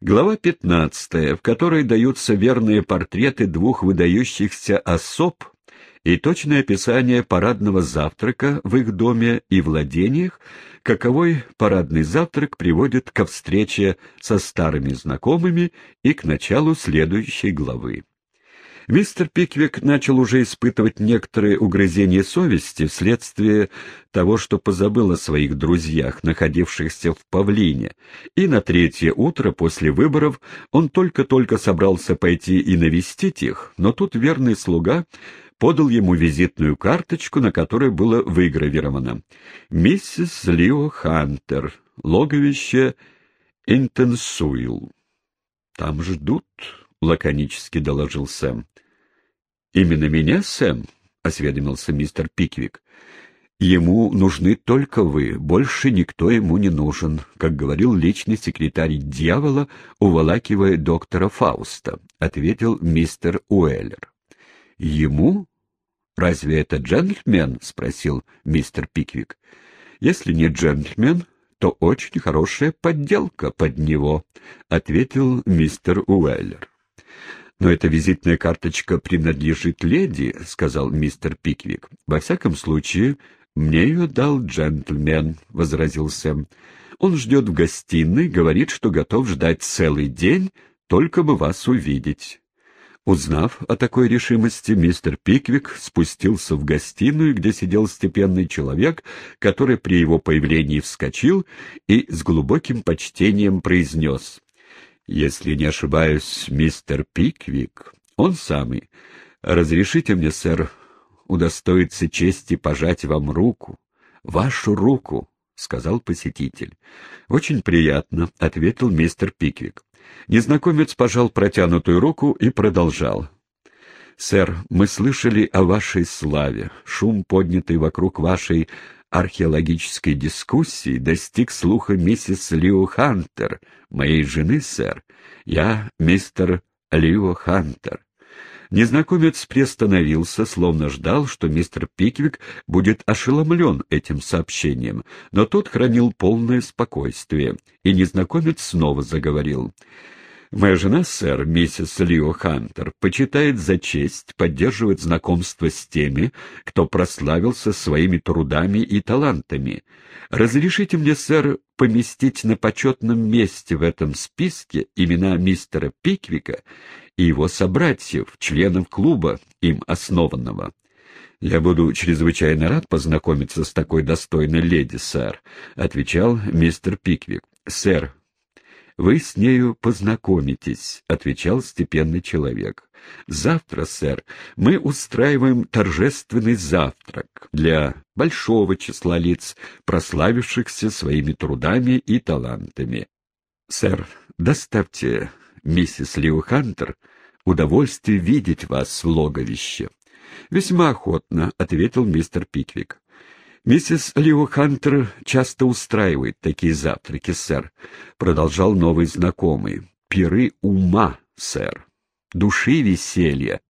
Глава 15, в которой даются верные портреты двух выдающихся особ и точное описание парадного завтрака в их доме и владениях, каковой парадный завтрак приводит ко встрече со старыми знакомыми и к началу следующей главы. Мистер Пиквик начал уже испытывать некоторые угрызения совести вследствие того, что позабыл о своих друзьях, находившихся в Павлине, и на третье утро после выборов он только-только собрался пойти и навестить их, но тут верный слуга подал ему визитную карточку, на которой было выгравировано «Миссис Лио Хантер, логовище Интенсуил». «Там ждут», — лаконически доложил Сэм. «Именно меня, Сэм?» — осведомился мистер Пиквик. «Ему нужны только вы, больше никто ему не нужен», как говорил личный секретарь дьявола, уволакивая доктора Фауста, — ответил мистер Уэллер. «Ему? Разве это джентльмен?» — спросил мистер Пиквик. «Если не джентльмен, то очень хорошая подделка под него», — ответил мистер Уэллер. «Но эта визитная карточка принадлежит леди», — сказал мистер Пиквик. «Во всяком случае, мне ее дал джентльмен», — возразил Сэм. «Он ждет в гостиной, говорит, что готов ждать целый день, только бы вас увидеть». Узнав о такой решимости, мистер Пиквик спустился в гостиную, где сидел степенный человек, который при его появлении вскочил и с глубоким почтением произнес если не ошибаюсь, мистер Пиквик, он самый. Разрешите мне, сэр, удостоиться чести пожать вам руку, вашу руку, — сказал посетитель. — Очень приятно, — ответил мистер Пиквик. Незнакомец пожал протянутую руку и продолжал. — Сэр, мы слышали о вашей славе. Шум, поднятый вокруг вашей археологической дискуссии достиг слуха миссис Лио Хантер, моей жены, сэр. Я мистер Лио Хантер. Незнакомец приостановился, словно ждал, что мистер Пиквик будет ошеломлен этим сообщением, но тот хранил полное спокойствие, и незнакомец снова заговорил. Моя жена, сэр, миссис Лио Хантер, почитает за честь поддерживать знакомство с теми, кто прославился своими трудами и талантами. Разрешите мне, сэр, поместить на почетном месте в этом списке имена мистера Пиквика и его собратьев, членов клуба, им основанного. «Я буду чрезвычайно рад познакомиться с такой достойной леди, сэр», — отвечал мистер Пиквик. «Сэр, вы с нею познакомитесь», — отвечал степенный человек. «Завтра, сэр, мы устраиваем торжественный завтрак для большого числа лиц, прославившихся своими трудами и талантами. Сэр, доставьте миссис Лиу Хантер удовольствие видеть вас в логовище». «Весьма охотно», — ответил мистер Пиквик. «Миссис Лио Хантер часто устраивает такие завтраки, сэр», — продолжал новый знакомый. «Пиры ума, сэр. Души веселья».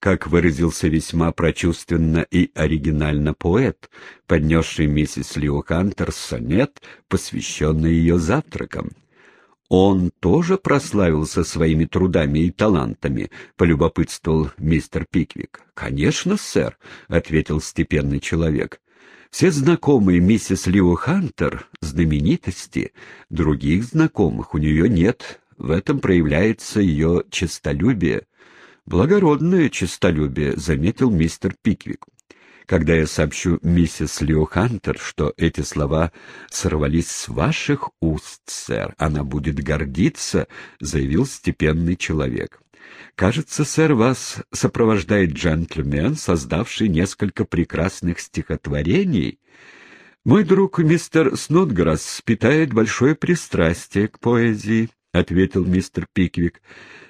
Как выразился весьма прочувственно и оригинально поэт, поднесший миссис Лио Хантер сонет, посвященный ее завтракам. «Он тоже прославился своими трудами и талантами?» — полюбопытствовал мистер Пиквик. «Конечно, сэр», — ответил степенный человек. Все знакомые миссис Лио Хантер — знаменитости, других знакомых у нее нет, в этом проявляется ее честолюбие. «Благородное честолюбие», — заметил мистер Пиквик. «Когда я сообщу миссис Лио Хантер, что эти слова сорвались с ваших уст, сэр, она будет гордиться», — заявил степенный человек. Кажется, сэр, вас сопровождает джентльмен, создавший несколько прекрасных стихотворений. Мой друг мистер Снотграсс питает большое пристрастие к поэзии, — ответил мистер Пиквик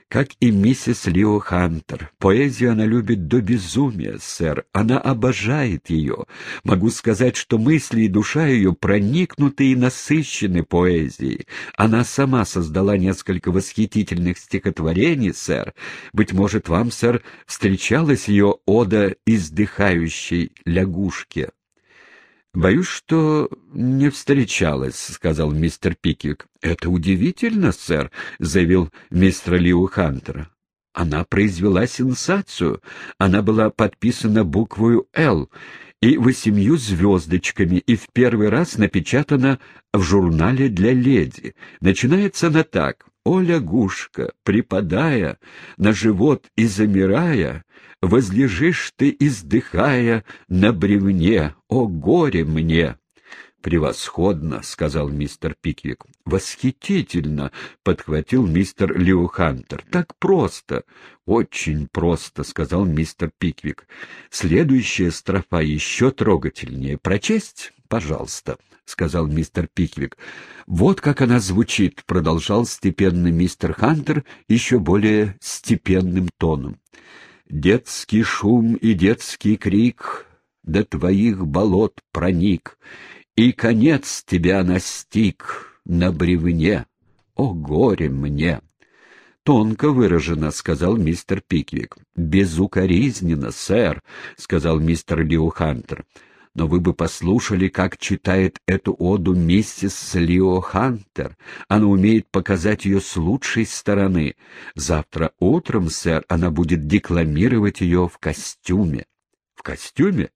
как и миссис Лио Хантер. Поэзию она любит до безумия, сэр. Она обожает ее. Могу сказать, что мысли и душа ее проникнуты и насыщены поэзией. Она сама создала несколько восхитительных стихотворений, сэр. Быть может, вам, сэр, встречалась ее ода издыхающей лягушке. «Боюсь, что не встречалась», — сказал мистер Пиквик. «Это удивительно, сэр», — заявил мистер Лиу Хантер. «Она произвела сенсацию. Она была подписана буквою «Л» и восемью звездочками, и в первый раз напечатана в журнале для леди. Начинается она так. «О, лягушка, припадая на живот и замирая, возлежишь ты, издыхая, на бревне, о, горе мне!» «Превосходно!» — сказал мистер Пиквик. «Восхитительно!» — подхватил мистер Лиу Хантер. «Так просто!» «Очень просто!» — сказал мистер Пиквик. «Следующая строфа еще трогательнее. Прочесть? Пожалуйста!» — сказал мистер Пиквик. «Вот как она звучит!» — продолжал степенный мистер Хантер еще более степенным тоном. «Детский шум и детский крик до твоих болот проник» и конец тебя настиг на бревне. О, горе мне! «Тонко выражено», — сказал мистер Пиквик. «Безукоризненно, сэр», — сказал мистер Лио Хантер. «Но вы бы послушали, как читает эту оду миссис Лио Хантер. Она умеет показать ее с лучшей стороны. Завтра утром, сэр, она будет декламировать ее в костюме». «В костюме?»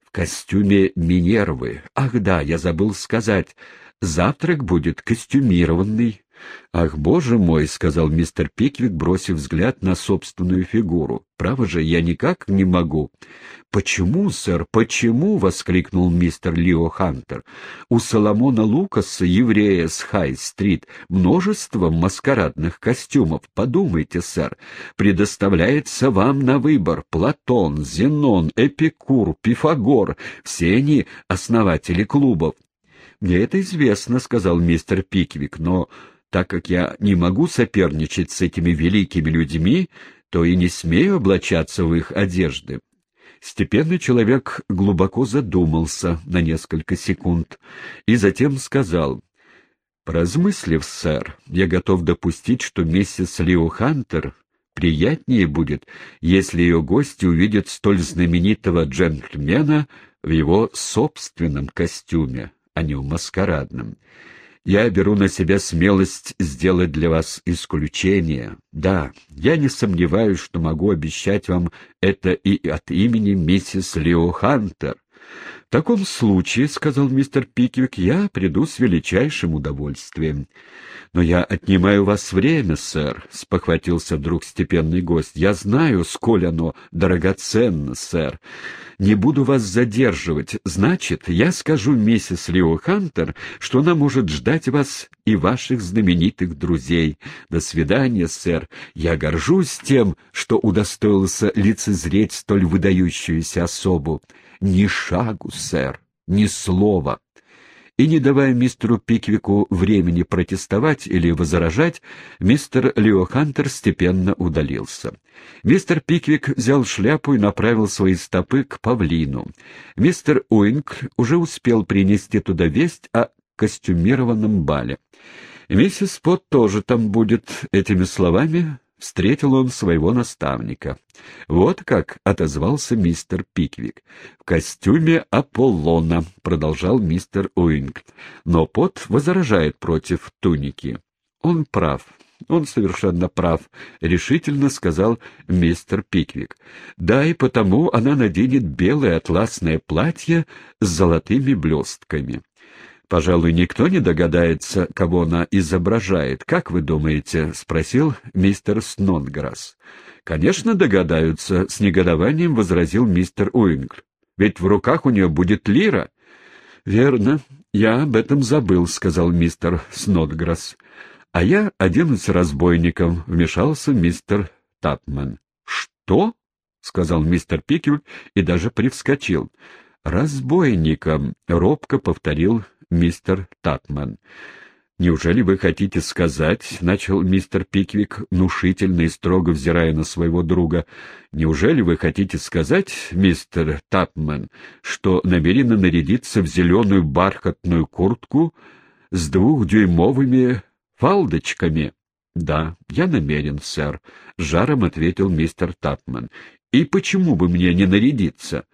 в костюме Минервы. Ах да, я забыл сказать, завтрак будет костюмированный. «Ах, боже мой!» — сказал мистер Пиквик, бросив взгляд на собственную фигуру. «Право же, я никак не могу». «Почему, сэр, почему?» — воскликнул мистер Лио Хантер. «У Соломона Лукаса, еврея с Хай-стрит, множество маскарадных костюмов. Подумайте, сэр, предоставляется вам на выбор Платон, Зенон, Эпикур, Пифагор. Все они основатели клубов». «Мне это известно», — сказал мистер Пиквик, — «но...» так как я не могу соперничать с этими великими людьми, то и не смею облачаться в их одежды. Степенный человек глубоко задумался на несколько секунд и затем сказал, «Поразмыслив, сэр, я готов допустить, что миссис Лио Хантер приятнее будет, если ее гости увидят столь знаменитого джентльмена в его собственном костюме, а не в маскарадном. Я беру на себя смелость сделать для вас исключение. Да, я не сомневаюсь, что могу обещать вам это и от имени миссис Лео Хантер. — В таком случае, — сказал мистер Пиквик, — я приду с величайшим удовольствием. — Но я отнимаю у вас время, сэр, — спохватился вдруг степенный гость. — Я знаю, сколь оно драгоценно, сэр. Не буду вас задерживать. Значит, я скажу миссис Лио Хантер, что она может ждать вас и ваших знаменитых друзей. До свидания, сэр. Я горжусь тем, что удостоился лицезреть столь выдающуюся особу. Ни шагу, сэр, ни слова. И не давая мистеру Пиквику времени протестовать или возражать, мистер Лео Хантер степенно удалился. Мистер Пиквик взял шляпу и направил свои стопы к павлину. Мистер Уинкль уже успел принести туда весть о костюмированном бале. Миссис Потт тоже там будет. Этими словами встретил он своего наставника. Вот как отозвался мистер Пиквик. «В костюме Аполлона», — продолжал мистер Уинкль. Но Потт возражает против туники. «Он прав». «Он совершенно прав», — решительно сказал мистер Пиквик. «Да, и потому она наденет белое атласное платье с золотыми блестками». Пожалуй, никто не догадается, кого она изображает. Как вы думаете? — спросил мистер Снодграсс. — Конечно, догадаются, — с негодованием возразил мистер Уинкль. — Ведь в руках у нее будет лира. — Верно. Я об этом забыл, — сказал мистер Снодграсс. — А я один из разбойников, — вмешался мистер Тапман. — Что? — сказал мистер Пикель и даже привскочил. — Разбойником, — робко повторил мистер Татман. «Неужели вы хотите сказать, — начал мистер Пиквик, внушительно и строго взирая на своего друга, — неужели вы хотите сказать, мистер Тапман, что намерены нарядиться в зеленую бархатную куртку с двухдюймовыми фалдочками?» «Да, я намерен, сэр», — жаром ответил мистер Тапман. «И почему бы мне не нарядиться?»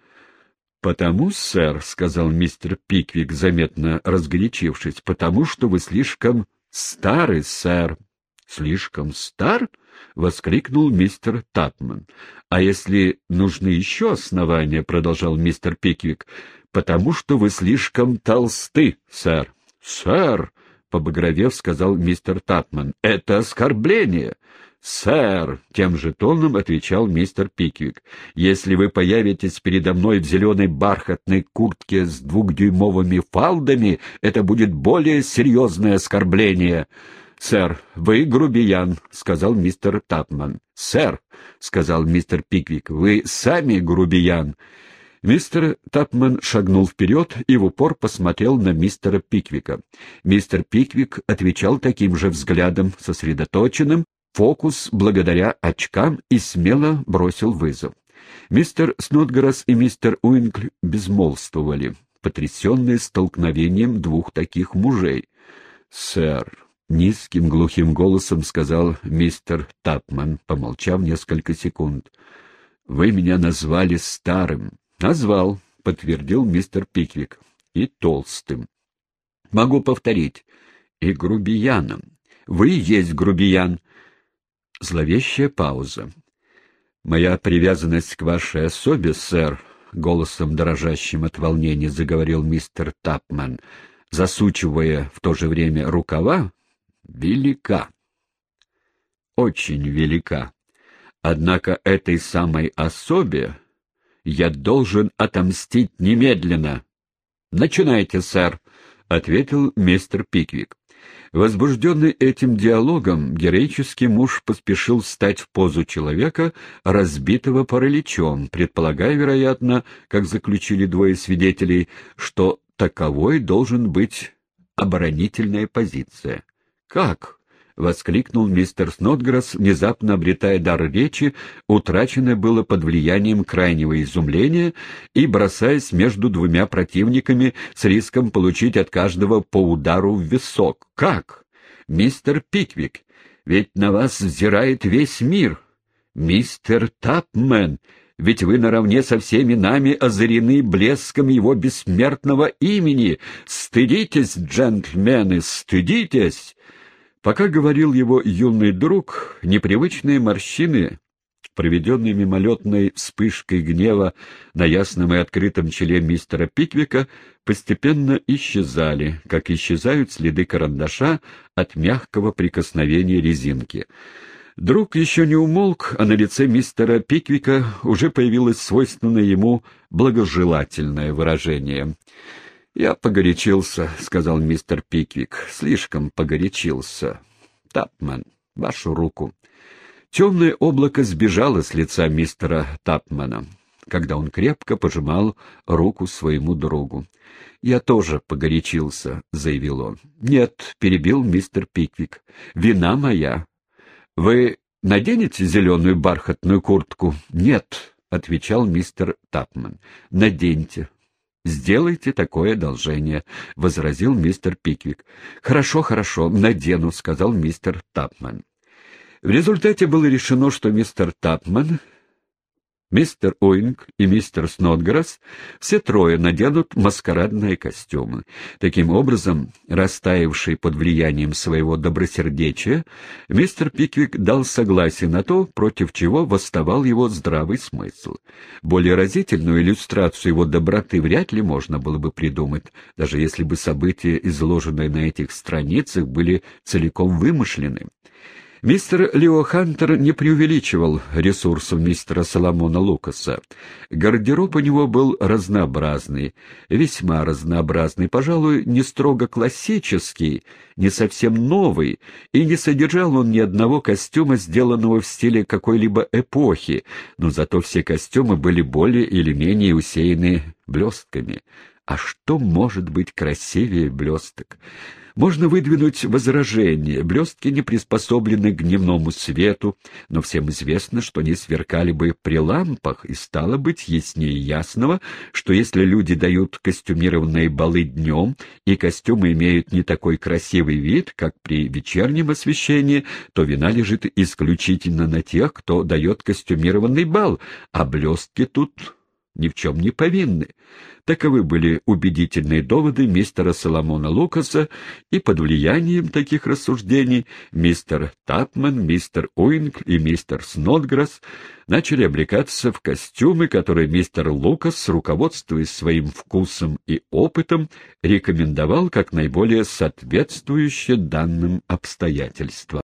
«Потому, сэр, — сказал мистер Пиквик, заметно разгорячившись, — потому что вы слишком стары, сэр». «Слишком стар?» — воскликнул мистер Тапман. «А если нужны еще основания, — продолжал мистер Пиквик, — потому что вы слишком толсты, сэр». «Сэр!» — побагровев, сказал мистер Тапман. «Это оскорбление!» «Сэр!» — тем же тоном отвечал мистер Пиквик. «Если вы появитесь передо мной в зеленой бархатной куртке с двухдюймовыми фалдами, это будет более серьезное оскорбление». «Сэр, вы грубиян», — сказал мистер Тапман. «Сэр», — сказал мистер Пиквик, — «вы сами грубиян». Мистер Тапман шагнул вперед и в упор посмотрел на мистера Пиквика. Мистер Пиквик отвечал таким же взглядом, сосредоточенным, фокус благодаря очкам и смело бросил вызов. Мистер Снотграсс и мистер Уинкль безмолвствовали, потрясенные столкновением двух таких мужей. «Сэр», — низким глухим голосом сказал мистер Тапман, помолчав несколько секунд, — «вы меня назвали старым». «Назвал», — подтвердил мистер Пиквик, — «и толстым». «Могу повторить, и грубияном. Вы есть грубиян». Зловещая пауза. «Моя привязанность к вашей особе, сэр», — голосом дрожащим от волнения заговорил мистер Тапман, засучивая в то же время рукава, — велика. Очень велика. Однако этой самой особе я должен отомстить немедленно. — Начинайте, сэр, — ответил мистер Пиквик. Возбужденный этим диалогом, героический муж поспешил встать в позу человека, разбитого параличом, предполагая, вероятно, как заключили двое свидетелей, что таковой должен быть оборонительная позиция. «Как?» — воскликнул мистер Снотграсс, внезапно обретая дар речи, утраченное было под влиянием крайнего изумления и бросаясь между двумя противниками с риском получить от каждого по удару в висок. «Как? Мистер Пиквик, ведь на вас взирает весь мир! Мистер Тапмен!» ведь вы наравне со всеми нами озарены блеском его бессмертного имени. Стыдитесь, джентльмены, стыдитесь!» Пока говорил его юный друг, непривычные морщины, проведенные мимолетной вспышкой гнева на ясном и открытом челе мистера Пиквика, постепенно исчезали, как исчезают следы карандаша от мягкого прикосновения резинки. Друг еще не умолк, а на лице мистера Пиквика уже появилось свойственное ему благожелательное выражение — «Я погорячился», — сказал мистер Пиквик. «Слишком погорячился. Тапман, вашу руку». Темное облако сбежало с лица мистера Тапмана, когда он крепко пожимал руку своему другу. «Я тоже погорячился», — заявил он. «Нет», — перебил мистер Пиквик. «Вина моя. Вы наденете зеленую бархатную куртку?» «Нет», — отвечал мистер Тапман. «Наденьте. «Сделайте такое одолжение», — возразил мистер Пиквик. «Хорошо, хорошо, надену», — сказал мистер Тапман. В результате было решено, что мистер Тапман Мистер Уинг и мистер Снотграсс все трое наденут маскарадные костюмы. Таким образом, растаявший под влиянием своего добросердечия, мистер Пиквик дал согласие на то, против чего восставал его здравый смысл. Более разительную иллюстрацию его доброты вряд ли можно было бы придумать, даже если бы события, изложенные на этих страницах, были целиком вымышлены. Мистер Лео Хантер не преувеличивал ресурсов мистера Соломона Лукаса. Гардероб у него был разнообразный, весьма разнообразный, пожалуй, не строго классический, не совсем новый, и не содержал он ни одного костюма, сделанного в стиле какой-либо эпохи, но зато все костюмы были более или менее усеяны блестками. А что может быть красивее блесток? Можно выдвинуть возражение. Блестки не приспособлены к дневному свету, но всем известно, что они сверкали бы при лампах, и стало быть яснее ясного, что если люди дают костюмированные балы днем, и костюмы имеют не такой красивый вид, как при вечернем освещении, то вина лежит исключительно на тех, кто дает костюмированный бал, а блестки тут ни в чем не повинны. Таковы были убедительные доводы мистера Соломона Лукаса, и под влиянием таких рассуждений мистер Тапман, мистер Уинг и мистер Снотграсс начали облекаться в костюмы, которые мистер Лукас, руководствуясь своим вкусом и опытом, рекомендовал как наиболее соответствующие данным обстоятельствам.